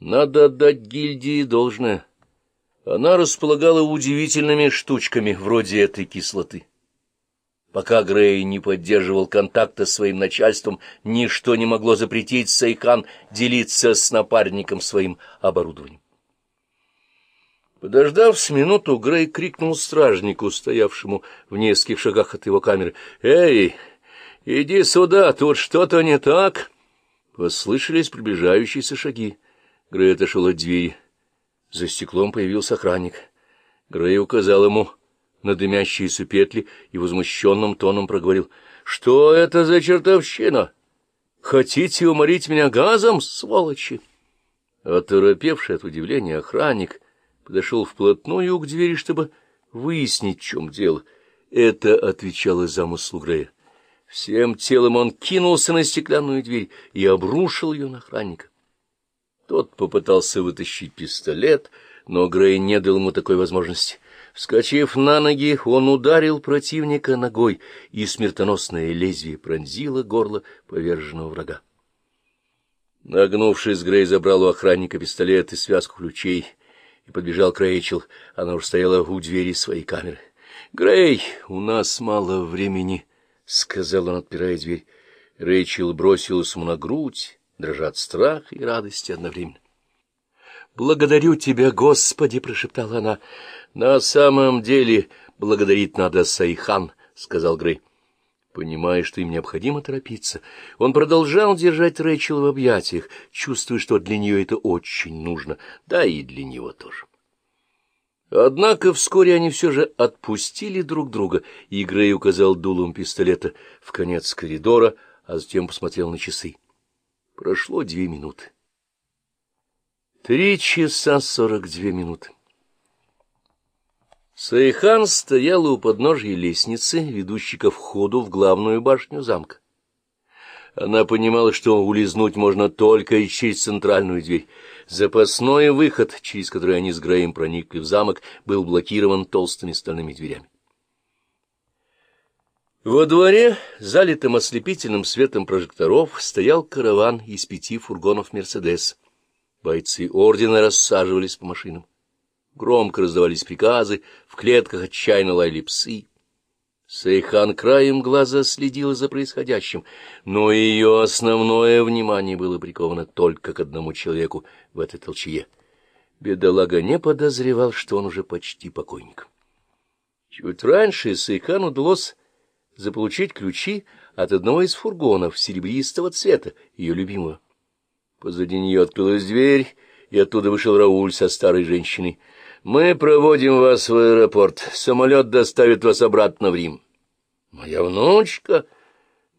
Надо отдать гильдии должное. Она располагала удивительными штучками, вроде этой кислоты. Пока Грей не поддерживал контакта с своим начальством, ничто не могло запретить Сайхан делиться с напарником своим оборудованием. Подождав с минуту, Грей крикнул стражнику, стоявшему в нескольких шагах от его камеры. «Эй, иди сюда, тут что-то не так!» Послышались приближающиеся шаги. Грей отошел от двери. За стеклом появился охранник. Грей указал ему на дымящиеся петли и возмущенным тоном проговорил. — Что это за чертовщина? Хотите уморить меня газом, сволочи? Оторопевший от удивления охранник подошел вплотную к двери, чтобы выяснить, в чем дело. Это отвечало замыслу Грея. Всем телом он кинулся на стеклянную дверь и обрушил ее на охранника. Тот попытался вытащить пистолет, но Грей не дал ему такой возможности. Вскочив на ноги, он ударил противника ногой, и смертоносное лезвие пронзило горло поверженного врага. Нагнувшись, Грей забрал у охранника пистолет и связку ключей и подбежал к Рэйчел. Она уж стояла у двери своей камеры. — Грей, у нас мало времени, — сказал он, отпирая дверь. Рэйчел бросилась ему на грудь, дрожа от страха и радости одновременно. «Благодарю тебя, Господи!» — прошептала она. «На самом деле благодарить надо Сайхан», — сказал Грей. Понимая, что им необходимо торопиться, он продолжал держать Рэйчел в объятиях, чувствуя, что для нее это очень нужно, да и для него тоже. Однако вскоре они все же отпустили друг друга, и Грей указал дулом пистолета в конец коридора, а затем посмотрел на часы. Прошло две минуты. Три часа сорок две минуты. Сайхан стояла у подножья лестницы, ведущей ко входу в главную башню замка. Она понимала, что улизнуть можно только через центральную дверь. Запасной выход, через который они с Греем проникли в замок, был блокирован толстыми стальными дверями. Во дворе, залитым ослепительным светом прожекторов, стоял караван из пяти фургонов «Мерседес». Бойцы ордена рассаживались по машинам. Громко раздавались приказы, в клетках отчаянно лаяли псы. Сейхан краем глаза следила за происходящим, но ее основное внимание было приковано только к одному человеку в этой толчье. Бедолага не подозревал, что он уже почти покойник. Чуть раньше Сейхан удалось заполучить ключи от одного из фургонов серебристого цвета, ее любимого. Позади нее открылась дверь, и оттуда вышел Рауль со старой женщиной. «Мы проводим вас в аэропорт. Самолет доставит вас обратно в Рим». «Моя внучка?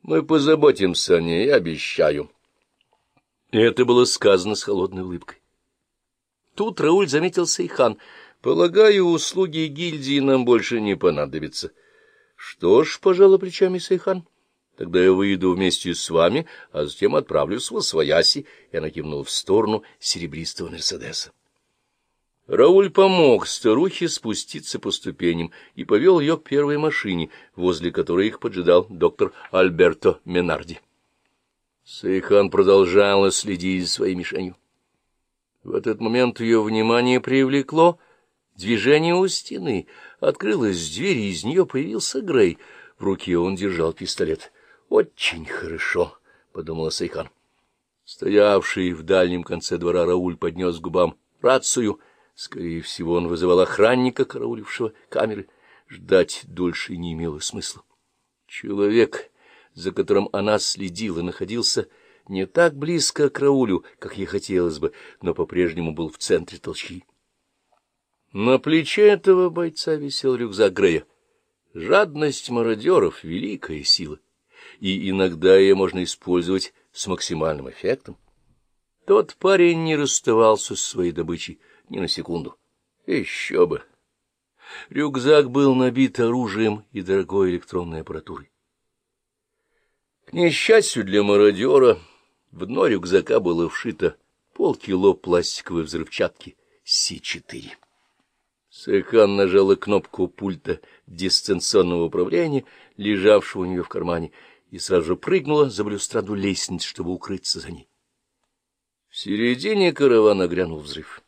Мы позаботимся о ней, обещаю». Это было сказано с холодной улыбкой. Тут Рауль заметил Сейхан. «Полагаю, услуги гильдии нам больше не понадобятся». Что ж, пожала плечами Сайхан, тогда я выйду вместе с вами, а затем отправлюсь восвояси, и она кивнула в сторону серебристого Мерседеса. Рауль помог старухе спуститься по ступеням и повел ее к первой машине, возле которой их поджидал доктор Альберто Менарди. Сайхан продолжала следить за своей мишенью. В этот момент ее внимание привлекло движение у стены — Открылась дверь, и из нее появился Грей. В руке он держал пистолет. «Очень хорошо», — подумала Сайхан. Стоявший в дальнем конце двора Рауль поднес к губам рацию. Скорее всего, он вызывал охранника, караулившего камеры. Ждать дольше не имело смысла. Человек, за которым она следила, находился не так близко к Раулю, как ей хотелось бы, но по-прежнему был в центре толчки. На плече этого бойца висел рюкзак Грея. Жадность мародеров — великая сила, и иногда ее можно использовать с максимальным эффектом. Тот парень не расставался с своей добычей ни на секунду. Еще бы! Рюкзак был набит оружием и дорогой электронной аппаратурой. К несчастью для мародера, в дно рюкзака было вшито полкило пластиковой взрывчатки С-4. Сайхан нажала кнопку пульта дистанционного управления, лежавшего у нее в кармане, и сразу же прыгнула за балюстраду лестницы, чтобы укрыться за ней. В середине каравана грянул взрыв.